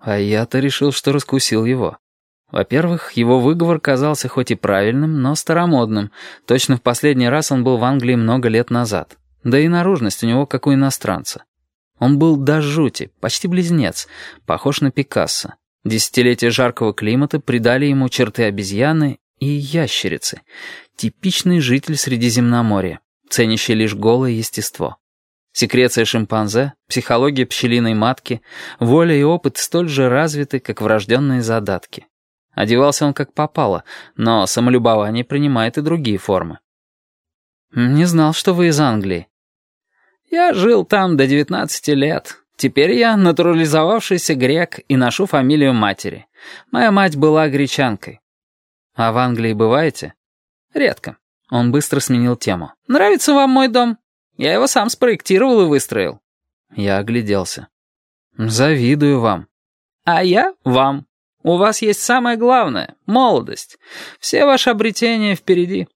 А я-то решил, что раскусил его. Во-первых, его выговор казался хоть и правильным, но старомодным. Точно в последний раз он был в Англии много лет назад. Да и наружность у него как у иностранца. Он был до жути, почти близнец, похож на Пикассо. Десятилетия жаркого климата придали ему черты обезьяны и ящерицы. Типичный житель Средиземноморья, ценящий лишь голое естество. Секреция шимпанзе, психология пчелиной матки, воля и опыт столь же развиты, как врожденные задатки. Одевался он как попало, но самолюбование принимает и другие формы. «Не знал, что вы из Англии». «Я жил там до 19 лет. Теперь я натурализовавшийся грек и ношу фамилию матери. Моя мать была гречанкой». «А в Англии бываете?» «Редко». Он быстро сменил тему. «Нравится вам мой дом? Я его сам спроектировал и выстроил». Я огляделся. «Завидую вам». «А я вам». У вас есть самое главное — молодость. Все ваши обретения впереди».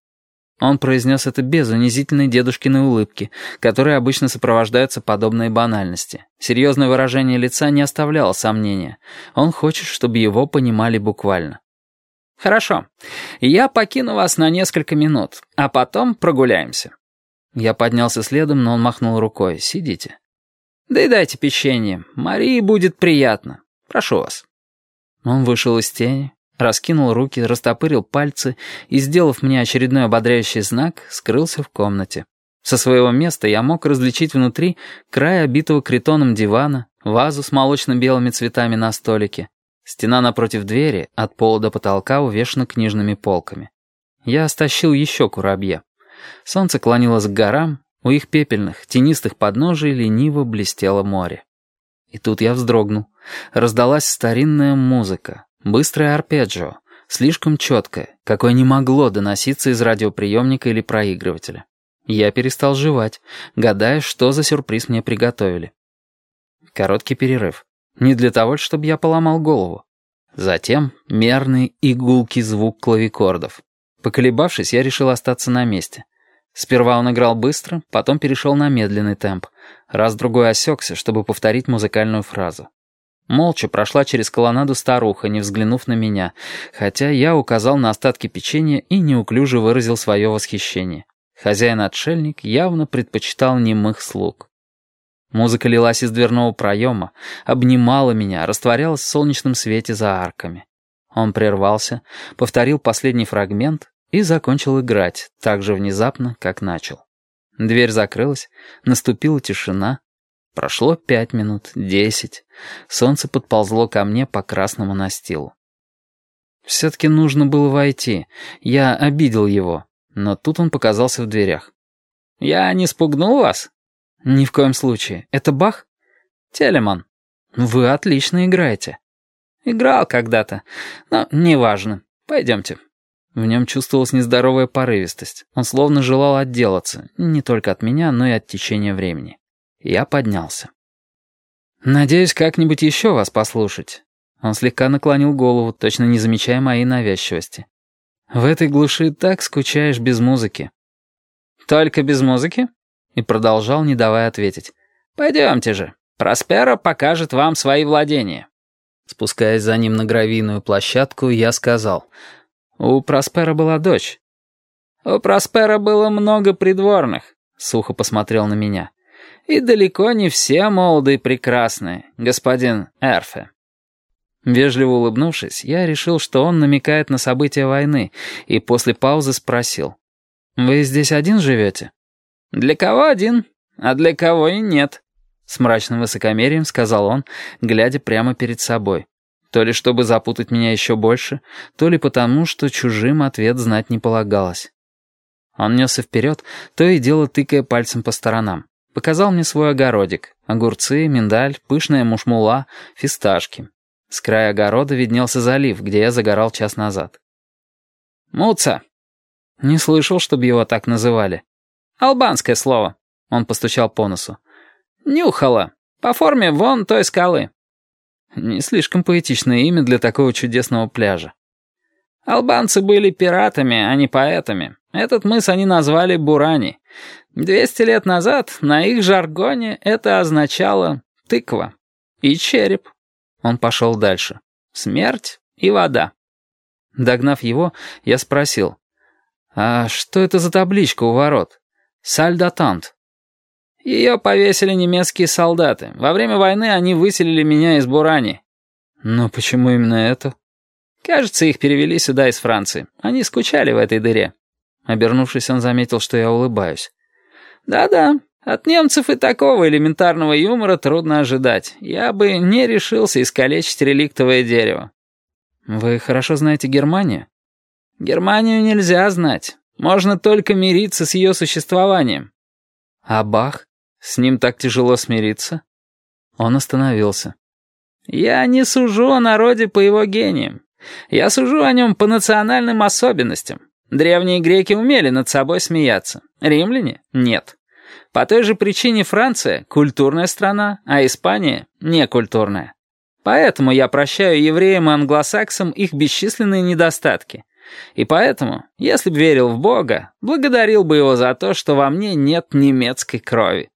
Он произнес это без унизительной дедушкиной улыбки, которые обычно сопровождаются подобной банальности. Серьезное выражение лица не оставляло сомнения. Он хочет, чтобы его понимали буквально. «Хорошо. Я покину вас на несколько минут, а потом прогуляемся». Я поднялся следом, но он махнул рукой. «Сидите». «Да и дайте печенье. Марии будет приятно. Прошу вас». Он вышел из тени, раскинул руки, растопырил пальцы и, сделав мне очередной ободряющий знак, скрылся в комнате. Со своего места я мог различить внутри край обитого критоном дивана, вазу с молочно-белыми цветами на столике. Стена напротив двери, от пола до потолка, увешана книжными полками. Я стащил еще курабье. Солнце клонилось к горам, у их пепельных, тенистых подножий лениво блестело море. И тут я вздрогнул. Раздалась старинная музыка, быстрое арпеджио, слишком четкое, какое не могло доноситься из радиоприемника или проигрывателя. Я перестал жевать, гадая, что за сюрприз мне приготовили. Короткий перерыв. Не для того, чтобы я поломал голову. Затем мерный и гулкий звук клавикордов. Поколебавшись, я решил остаться на месте. Сперва он играл быстро, потом перешел на медленный темп. Раз-другой осекся, чтобы повторить музыкальную фразу. Молча прошла через колоннаду старуха, не взглянув на меня, хотя я указал на остатки печенья и неуклюже выразил свое восхищение. Хозяин-отшельник явно предпочитал немых слуг. Музыка лилась из дверного проема, обнимала меня, растворялась в солнечном свете за арками. Он прервался, повторил последний фрагмент и закончил играть так же внезапно, как начал. Дверь закрылась, наступила тишина. Прошло пять минут, десять. Солнце подползло ко мне по красному настилу. Все-таки нужно было войти. Я обидел его, но тут он показался в дверях. «Я не спугнул вас?» «Ни в коем случае. Это Бах?» «Телеман». «Вы отлично играете». «Играл когда-то, но неважно. Пойдемте». В нем чувствовалась нездоровая порывистость. Он словно желал отделаться, не только от меня, но и от течения времени. Я поднялся. «Надеюсь, как-нибудь еще вас послушать». Он слегка наклонил голову, точно не замечая моей навязчивости. «В этой глуши так скучаешь без музыки». «Только без музыки?» И продолжал, не давая ответить. «Пойдемте же. Проспера покажет вам свои владения». Спускаясь за ним на гравийную площадку, я сказал... У Проспера была дочь. У Проспера было много придворных, сухо посмотрел на меня. И далеко не все молодые прекрасные, господин Эрфе. Вежливо улыбнувшись, я решил, что он намекает на события войны, и после паузы спросил. «Вы здесь один живете?» «Для кого один, а для кого и нет», — с мрачным высокомерием сказал он, глядя прямо перед собой. То ли чтобы запутать меня еще больше, то ли потому, что чужим ответ знать не полагалось. Он несся вперед, то и дело тыкая пальцем по сторонам. Показал мне свой огородик. Огурцы, миндаль, пышная мушмула, фисташки. С края огорода виднелся залив, где я загорал час назад. «Муца!» Не слышал, чтобы его так называли. «Албанское слово», — он постучал по носу. «Нюхала. По форме вон той скалы. Не слишком поэтичное имя для такого чудесного пляжа. Албанцы были пиратами, а не поэтами. Этот мыс они назвали Бурани. Двести лет назад на их жаргоне это означало «тыква» и «череп». Он пошел дальше. Смерть и вода. Догнав его, я спросил. «А что это за табличка у ворот? Сальдатант». «Ее повесили немецкие солдаты. Во время войны они выселили меня из Бурани». «Но почему именно это?» «Кажется, их перевели сюда из Франции. Они скучали в этой дыре». Обернувшись, он заметил, что я улыбаюсь. «Да-да, от немцев и такого элементарного юмора трудно ожидать. Я бы не решился искалечить реликтовое дерево». «Вы хорошо знаете Германию?» «Германию нельзя знать. Можно только мириться с ее существованием». «А Бах? С ним так тяжело смириться?» Он остановился. «Я не сужу о народе по его гениям. Я сужу о нем по национальным особенностям. Древние греки умели над собой смеяться. Римляне — нет. По той же причине Франция — культурная страна, а Испания — некультурная. Поэтому я прощаю евреям и англосаксам их бесчисленные недостатки. И поэтому, если б верил в Бога, благодарил бы его за то, что во мне нет немецкой крови.